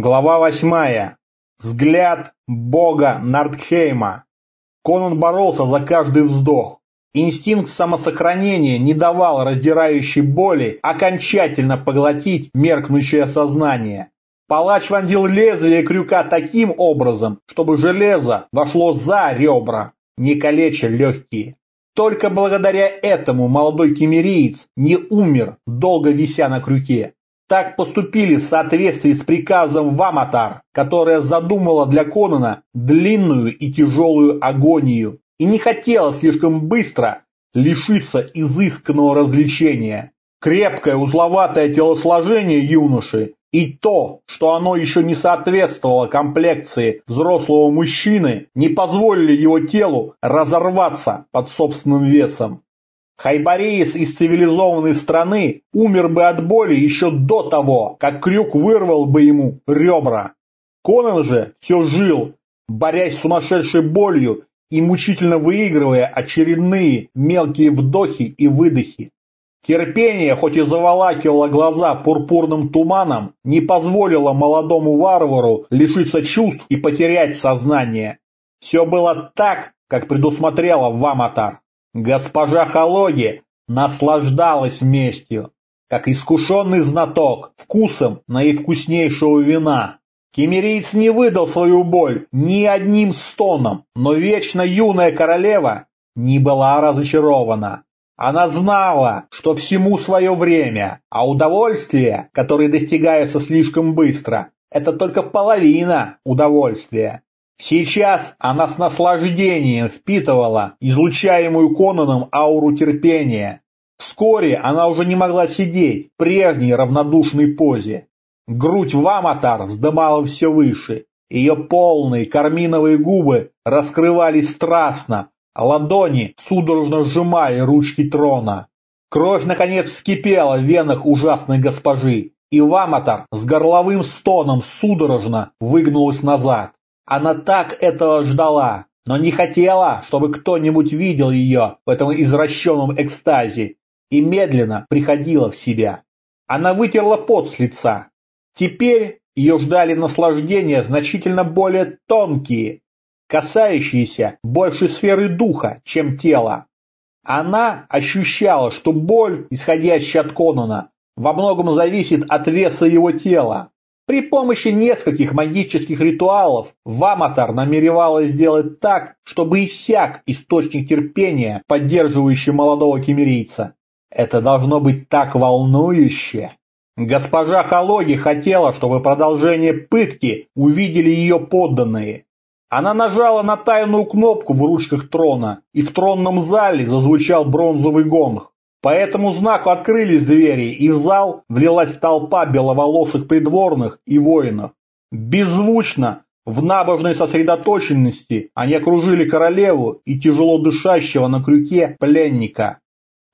Глава восьмая. Взгляд бога Нардхейма. Конан боролся за каждый вздох. Инстинкт самосохранения не давал раздирающей боли окончательно поглотить меркнущее сознание. Палач вонзил лезвие крюка таким образом, чтобы железо вошло за ребра, не калеча легкие. Только благодаря этому молодой кемериец не умер, долго вися на крюке. Так поступили в соответствии с приказом Ваматар, которая задумала для Конана длинную и тяжелую агонию и не хотела слишком быстро лишиться изысканного развлечения. Крепкое узловатое телосложение юноши и то, что оно еще не соответствовало комплекции взрослого мужчины, не позволили его телу разорваться под собственным весом. Хайбареец из цивилизованной страны умер бы от боли еще до того, как крюк вырвал бы ему ребра. Конан же все жил, борясь с сумасшедшей болью и мучительно выигрывая очередные мелкие вдохи и выдохи. Терпение, хоть и заволакивало глаза пурпурным туманом, не позволило молодому варвару лишиться чувств и потерять сознание. Все было так, как предусмотрела Ваматар. Госпожа Халоги наслаждалась местью, как искушенный знаток, вкусом наивкуснейшего вина. Кемерийц не выдал свою боль ни одним стоном, но вечно юная королева не была разочарована. Она знала, что всему свое время, а удовольствие, которое достигается слишком быстро, это только половина удовольствия. Сейчас она с наслаждением впитывала излучаемую Конаном ауру терпения. Вскоре она уже не могла сидеть в прежней равнодушной позе. Грудь Ваматар вздымала все выше. Ее полные карминовые губы раскрывались страстно, а ладони судорожно сжимали ручки трона. Кровь, наконец, вскипела в венах ужасной госпожи, и Ваматар с горловым стоном судорожно выгнулась назад. Она так этого ждала, но не хотела, чтобы кто-нибудь видел ее в этом извращенном экстазе, и медленно приходила в себя. Она вытерла пот с лица. Теперь ее ждали наслаждения значительно более тонкие, касающиеся больше сферы духа, чем тела. Она ощущала, что боль, исходящая от Конона, во многом зависит от веса его тела, при помощи нескольких магических ритуалов Ваматар намеревалась сделать так, чтобы иссяк источник терпения, поддерживающий молодого кемерийца. Это должно быть так волнующе. Госпожа Халоги хотела, чтобы продолжение пытки увидели ее подданные. Она нажала на тайную кнопку в ручках трона, и в тронном зале зазвучал бронзовый гонг. По этому знаку открылись двери, и в зал влилась толпа беловолосых придворных и воинов. Беззвучно, в набожной сосредоточенности, они окружили королеву и тяжело дышащего на крюке пленника.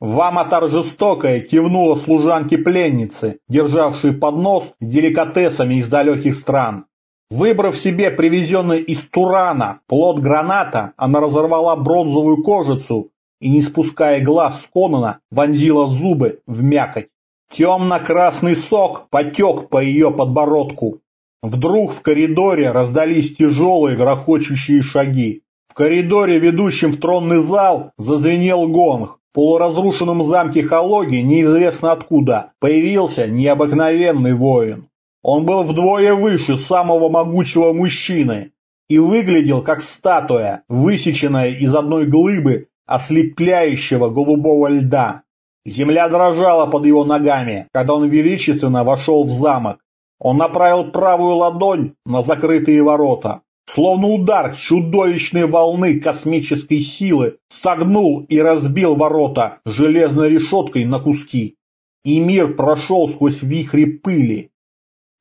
Ваматар жестокая кивнула служанке пленницы, державшей поднос с деликатесами из далеких стран. Выбрав себе привезенный из Турана плод граната, она разорвала бронзовую кожицу и, не спуская глаз с Конана, вонзила зубы в мякоть. Темно-красный сок потек по ее подбородку. Вдруг в коридоре раздались тяжелые грохочущие шаги. В коридоре, ведущем в тронный зал, зазвенел гонг. В полуразрушенном замке Хологи неизвестно откуда появился необыкновенный воин. Он был вдвое выше самого могучего мужчины и выглядел как статуя, высеченная из одной глыбы ослепляющего голубого льда. Земля дрожала под его ногами, когда он величественно вошел в замок. Он направил правую ладонь на закрытые ворота. Словно удар чудовищной волны космической силы согнул и разбил ворота железной решеткой на куски. И мир прошел сквозь вихри пыли.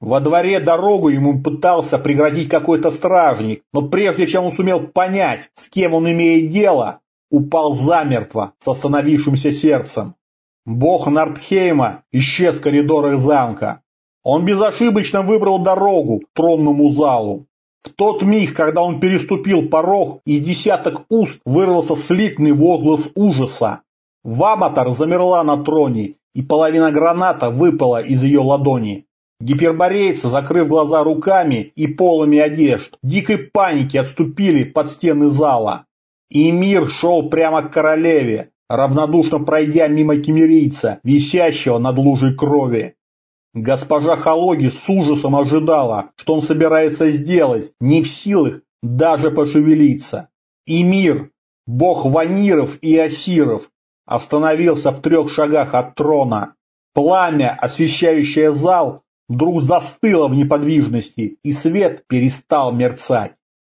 Во дворе дорогу ему пытался преградить какой-то стражник, но прежде чем он сумел понять, с кем он имеет дело, упал замертво с остановившимся сердцем. Бог Нардхейма исчез в коридорах замка. Он безошибочно выбрал дорогу к тронному залу. В тот миг, когда он переступил порог, из десяток уст вырвался слитный возглас ужаса. Ваматар замерла на троне, и половина граната выпала из ее ладони. Гиперборейцы, закрыв глаза руками и полами одежд, в дикой панике отступили под стены зала. И шел прямо к королеве, равнодушно пройдя мимо кемерийца, висящего над лужей крови. Госпожа Халоги с ужасом ожидала, что он собирается сделать, не в силах даже пошевелиться. И бог ваниров и асиров, остановился в трех шагах от трона. Пламя, освещающее зал, вдруг застыло в неподвижности, и свет перестал мерцать.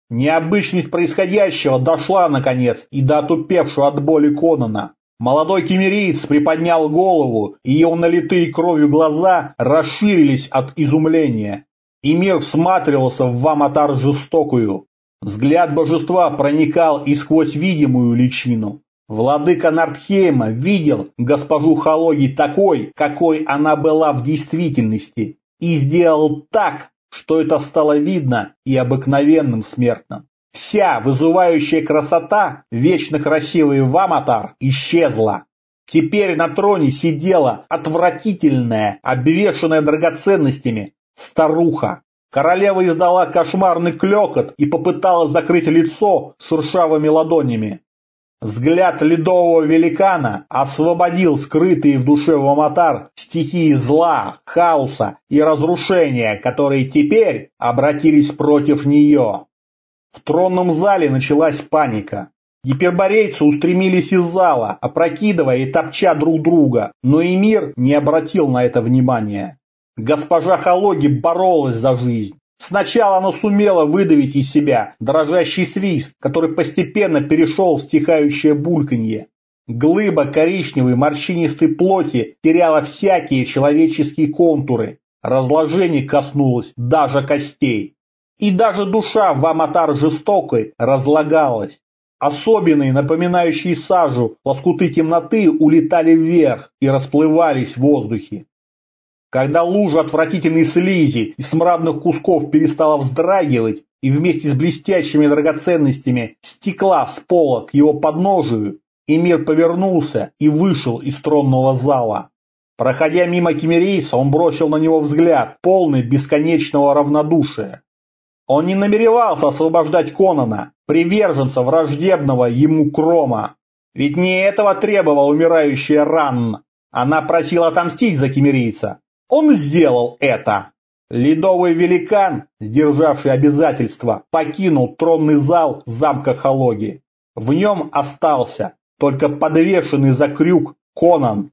Необычность происходящего дошла, наконец, и до отупевшего от боли Конона. Молодой кемериец приподнял голову, и его налитые кровью глаза расширились от изумления. И мир всматривался в Ваматар жестокую. Взгляд божества проникал и сквозь видимую личину. Владыка Нардхейма видел госпожу Халоги такой, какой она была в действительности, и сделал так, что это стало видно и обыкновенным смертным. Вся вызывающая красота, вечно красивый Ваматар, исчезла. Теперь на троне сидела отвратительная, обвешанная драгоценностями, старуха. Королева издала кошмарный клекот и попыталась закрыть лицо шуршавыми ладонями. Взгляд ледового великана освободил скрытые в душе Ваматар стихии зла, хаоса и разрушения, которые теперь обратились против нее. В тронном зале началась паника. Гиперборейцы устремились из зала, опрокидывая и топча друг друга, но и мир не обратил на это внимания. Госпожа Халоги боролась за жизнь. Сначала она сумела выдавить из себя дрожащий свист, который постепенно перешел в стихающее бульканье. Глыба коричневой морщинистой плоти теряла всякие человеческие контуры. Разложение коснулось даже костей. И даже душа в Аматар жестокой разлагалась. Особенные, напоминающие сажу, лоскуты темноты улетали вверх и расплывались в воздухе. Когда лужа отвратительной слизи и смрадных кусков перестала вздрагивать и вместе с блестящими драгоценностями стекла с пола к его подножию, Эмир повернулся и вышел из тронного зала. Проходя мимо кемерийца, он бросил на него взгляд, полный бесконечного равнодушия. Он не намеревался освобождать Конона, приверженца враждебного ему Крома. Ведь не этого требовал умирающая Ранн. Она просила отомстить за кемерийца, он сделал это. Ледовый великан, сдержавший обязательства, покинул тронный зал замка Хологи. В нем остался только подвешенный за крюк Конан.